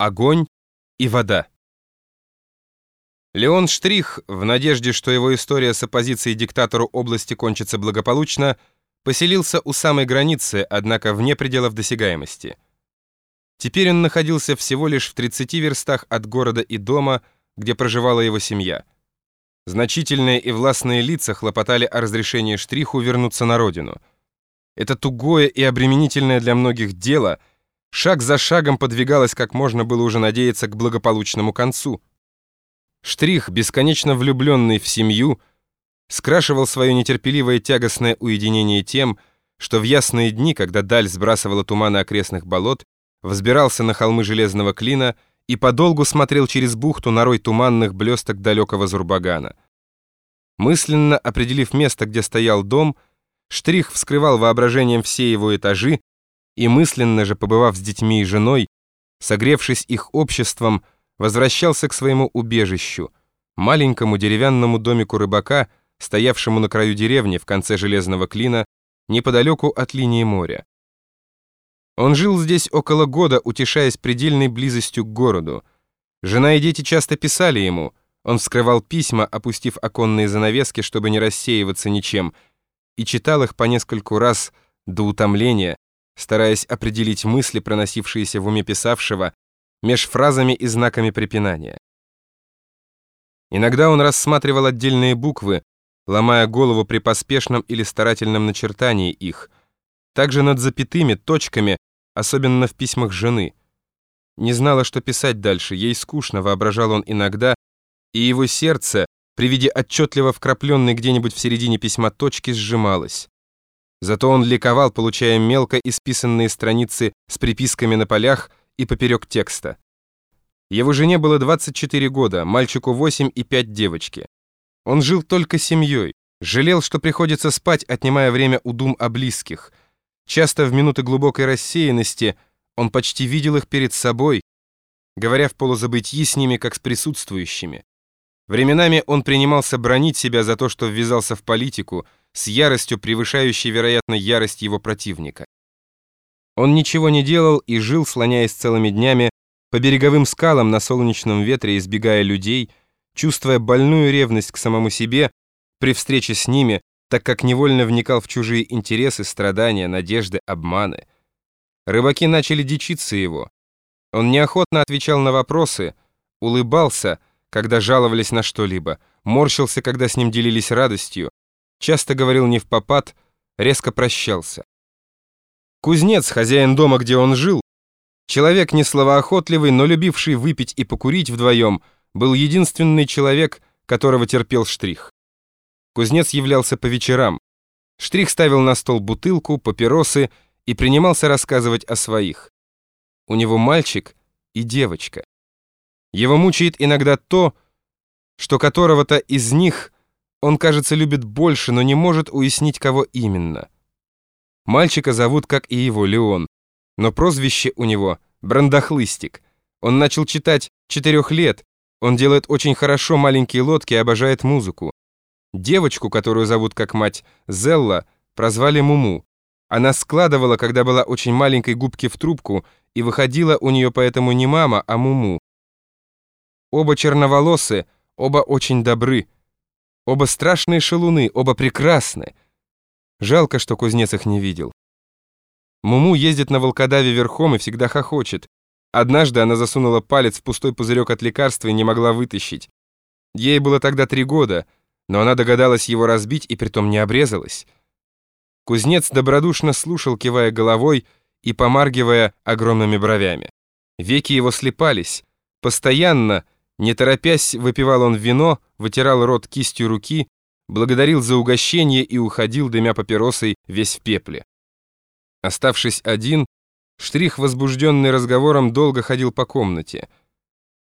огонь и вода. Леон Штрих, в надежде, что его история с оппозицией диктатору области кончится благополучно, поселился у самой границы, однако вне пределов досягаемости. Теперь он находился всего лишь в 30 верстах от города и дома, где проживала его семья. Значительные и властные лица хлопотали о разрешении Штриху вернуться на родину. Это тугое и обременительное для многих дело – шаг за шагом подвигалась, как можно было уже надеяться, к благополучному концу. Штрих, бесконечно влюбленный в семью, скрашивал свое нетерпеливое тягостное уединение тем, что в ясные дни, когда даль сбрасывала туманы окрестных болот, взбирался на холмы железного клина и подолгу смотрел через бухту на рой туманных блесток далекого Зурбагана. Мысленно определив место, где стоял дом, Штрих вскрывал воображением все его этажи, и мысленно же, побывав с детьми и женой, согревшись их обществом, возвращался к своему убежищу, маленькому деревянному домику рыбака, стоявшему на краю деревни в конце железного клина, неподалеку от линии моря. Он жил здесь около года, утешаясь предельной близостью к городу. Жена и дети часто писали ему, он вскрывал письма, опустив оконные занавески, чтобы не рассеиваться ничем, и читал их по нескольку раз до утомления, стараясь определить мысли, проносившиеся в уме писавшего, меж фразами и знаками препинания. Иногда он рассматривал отдельные буквы, ломая голову при поспешном или старательном начертании их, также над запятыми, точками, особенно в письмах жены. Не знала, что писать дальше, ей скучно, воображал он иногда, и его сердце, при виде отчетливо вкрапленной где-нибудь в середине письма точки, сжималось. Зато он ликовал, получая мелко исписанные страницы с приписками на полях и поперек текста. Его жене было 24 года, мальчику 8 и 5 девочки. Он жил только семьей, жалел, что приходится спать, отнимая время у дум о близких. Часто в минуты глубокой рассеянности он почти видел их перед собой, говоря в полузабытии с ними, как с присутствующими. Временами он принимался бронить себя за то, что ввязался в политику, с яростью, превышающей, вероятно, ярость его противника. Он ничего не делал и жил, слоняясь целыми днями по береговым скалам на солнечном ветре, избегая людей, чувствуя больную ревность к самому себе при встрече с ними, так как невольно вникал в чужие интересы, страдания, надежды, обманы. Рыбаки начали дичиться его. Он неохотно отвечал на вопросы, улыбался, когда жаловались на что-либо, морщился, когда с ним делились радостью, часто говорил не в попад, резко прощался. Кузнец, хозяин дома, где он жил, человек не словоохотливый, но любивший выпить и покурить вдвоем, был единственный человек, которого терпел Штрих. Кузнец являлся по вечерам. Штрих ставил на стол бутылку, папиросы и принимался рассказывать о своих. У него мальчик и девочка. Его мучает иногда то, что которого-то из них – он, кажется, любит больше, но не может уяснить, кого именно. Мальчика зовут, как и его, Леон, но прозвище у него — Брандахлыстик. Он начал читать четырех лет, он делает очень хорошо маленькие лодки и обожает музыку. Девочку, которую зовут как мать Зелла, прозвали Муму. Она складывала, когда была очень маленькой, губки в трубку, и выходила у нее поэтому не мама, а Муму. Оба черноволосы, оба очень добры, Оба страшные шалуны, оба прекрасны. Жалко, что кузнец их не видел. Муму ездит на волкодаве верхом и всегда хохочет. Однажды она засунула палец в пустой пузырек от лекарства и не могла вытащить. Ей было тогда три года, но она догадалась его разбить и притом не обрезалась. Кузнец добродушно слушал, кивая головой и помаргивая огромными бровями. Веки его слепались. Постоянно, не торопясь, выпивал он вино, вытирал рот кистью руки, благодарил за угощение и уходил, дымя папиросой, весь в пепле. Оставшись один, Штрих, возбужденный разговором, долго ходил по комнате.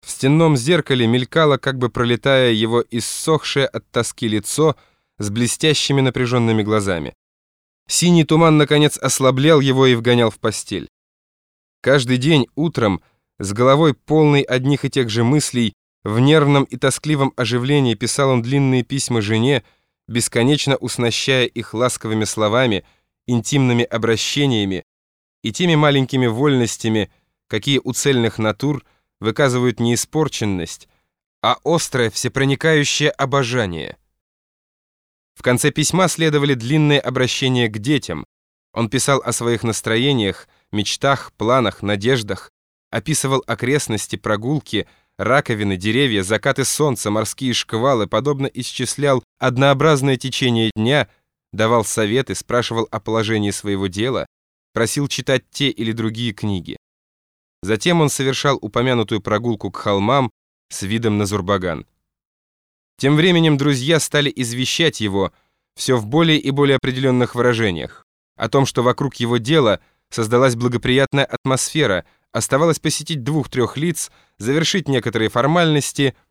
В стенном зеркале мелькало, как бы пролетая его иссохшее от тоски лицо с блестящими напряженными глазами. Синий туман, наконец, ослаблял его и вгонял в постель. Каждый день утром, с головой полной одних и тех же мыслей, в нервном и тоскливом оживлении писал он длинные письма жене, бесконечно уснащая их ласковыми словами, интимными обращениями и теми маленькими вольностями, какие у цельных натур выказывают не испорченность, а острое всепроникающее обожание. В конце письма следовали длинные обращения к детям. Он писал о своих настроениях, мечтах, планах, надеждах, описывал окрестности, прогулки, раковины, деревья, закаты солнца, морские шквалы, подобно исчислял однообразное течение дня, давал советы, спрашивал о положении своего дела, просил читать те или другие книги. Затем он совершал упомянутую прогулку к холмам с видом на Зурбаган. Тем временем друзья стали извещать его все в более и более определенных выражениях о том, что вокруг его дела создалась благоприятная атмосфера, оставалось посетить двух-трех лиц, завершить некоторые формальности —